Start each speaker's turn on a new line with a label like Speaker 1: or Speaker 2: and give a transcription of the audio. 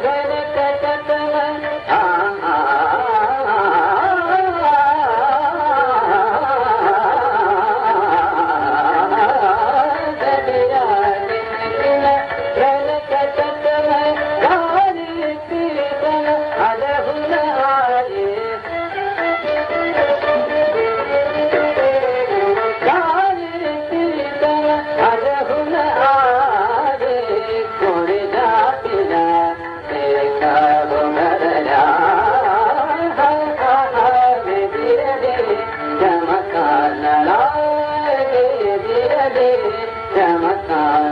Speaker 1: Bravo! चमकान